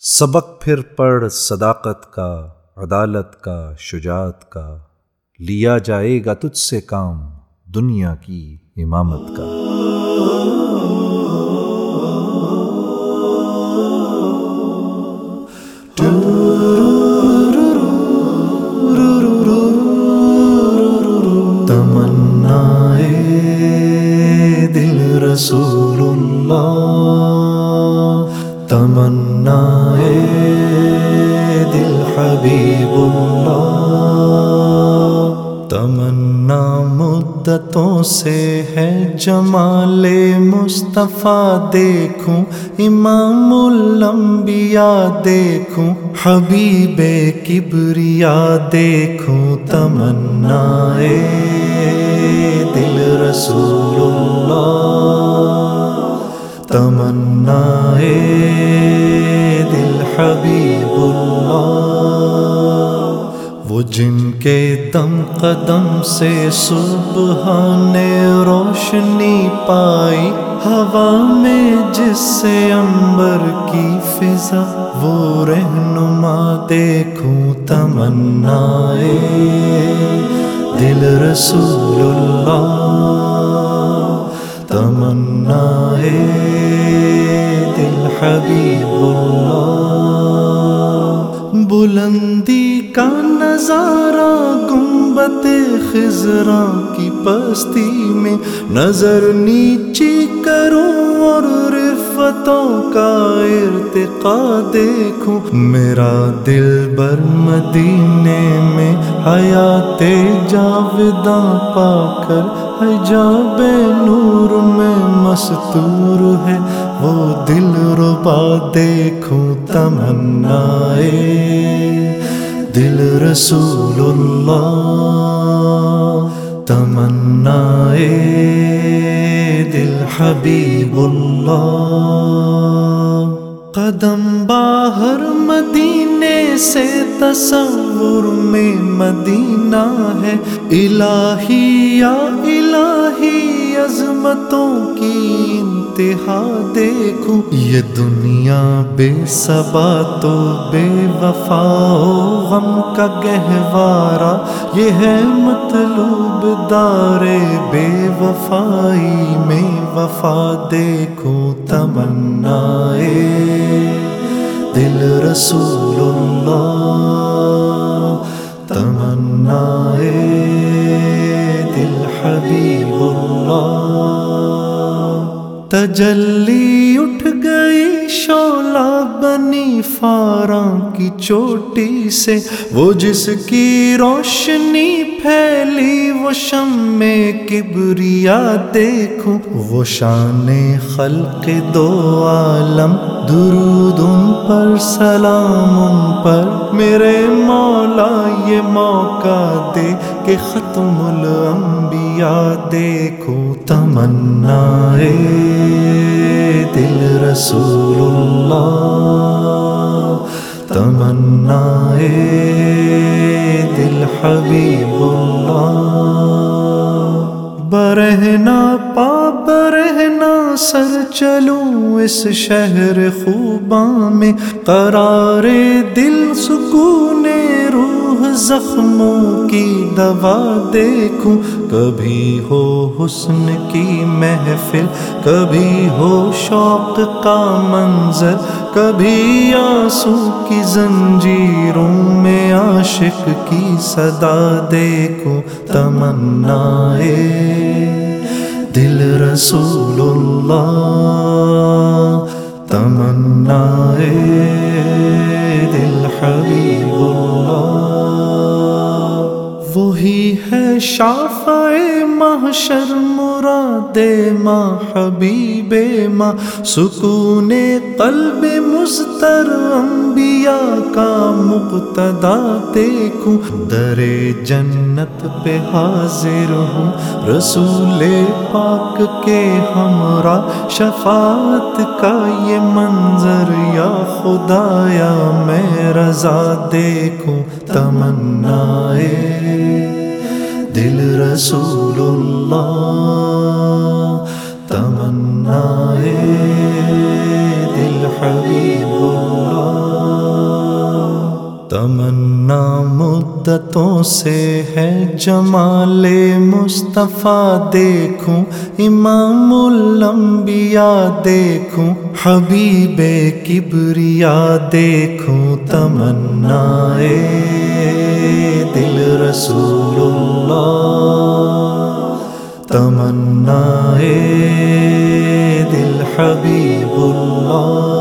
سبق پھر پڑھ صداقت کا، عدالت کا، شجاعت کا، لیا جائے گا تجھ سے کام دنیا کی امامت کا۔ تمنا دل رسول اللہ۔ تمنا دل حبیب اللہ۔ تمنا مدتوں سے ہے جمال مصطفیٰ، دیکھوں امام الانبیاء، دیکھوں حبیب کبریا، دیکھوں تمنا دل رسول اللہ۔ تمنا دل حبیب اللہ۔ وہ جن کے دم قدم سے صبح نے روشنی پائی، ہوا میں جس سے انبر کی فضا۔ وہ رہنما دیکھوں تمنا دل رسول اللہ۔ تمنا دل حبیب اللہ۔ بلندی کا نظارہ گنبت خزراں کی پستی میں نظر نیچے کروں اور رفتوں کا ارتقا دیکھوں۔ میرا دل بر مدینے میں حیات جاوداں پا کر حجاب نور میں مستور ہے۔ وہ دل ربا دیکھوں تمنا دل رسول اللہ، تمنا دل حبیب اللہ۔ قدم باہر مدینے سے تصور میں مدینہ ہے۔ الہی یا الہی۔ عظمتوں کی انتہا دیکھوں۔ یہ دنیا بے صبا تو بے وفا غم کا گہوارا یہ ہے مطلوب دار بے وفائی میں وفا دیکھوں۔ تمنا دل رسول اللہ۔ تجلی اٹھ گئی شولا بنی فاراں کی چوٹی سے۔ وہ جس کی روشنی پھیلی، وہ شم میں کبریا دیکھوں۔ وہ شان خلق دو عالم، درود ان پر، سلام ان پر۔ میرے مولا، یہ موقع دے کہ ختم الانبیاء دیکھوں۔ تمنا دل رسول اللہ تمنا دل حبیب اللہ برہنا پا برہنا سر چلوں اس شہر خوباں میں۔ قرار دل، سکون، روح زخموں کی دوا دیکھوں۔ کبھی ہو حسن کی محفل، کبھی ہو شوق کا منظر۔ کبھی آنسو کی زنجیروں میں عاشق کی صدا دیکھوں۔ تمنا دل رسول اللہ تمنا دل حبیب اللہ وہی ہے شافع محشر، مراد ماں حبیب ماں سکون قلب مستر انبیاء کا مقتدا دیکھوں، در جنت پہ حاضر ہوں، رسول پاک کے ہمراہ، شفاعت کا یہ منظر، یا خدایا میں رضا دیکھوں تمنا دل رسول اللہ تمنا دل حبیب اللہ تمنا مدتوں سے ہے جمال مصطفیٰ، دیکھوں امام الانبیاء، دیکھوں حبیب کبریا، دیکھوں تمنا دل رسول اللہ تمنا دل حبیب اللہ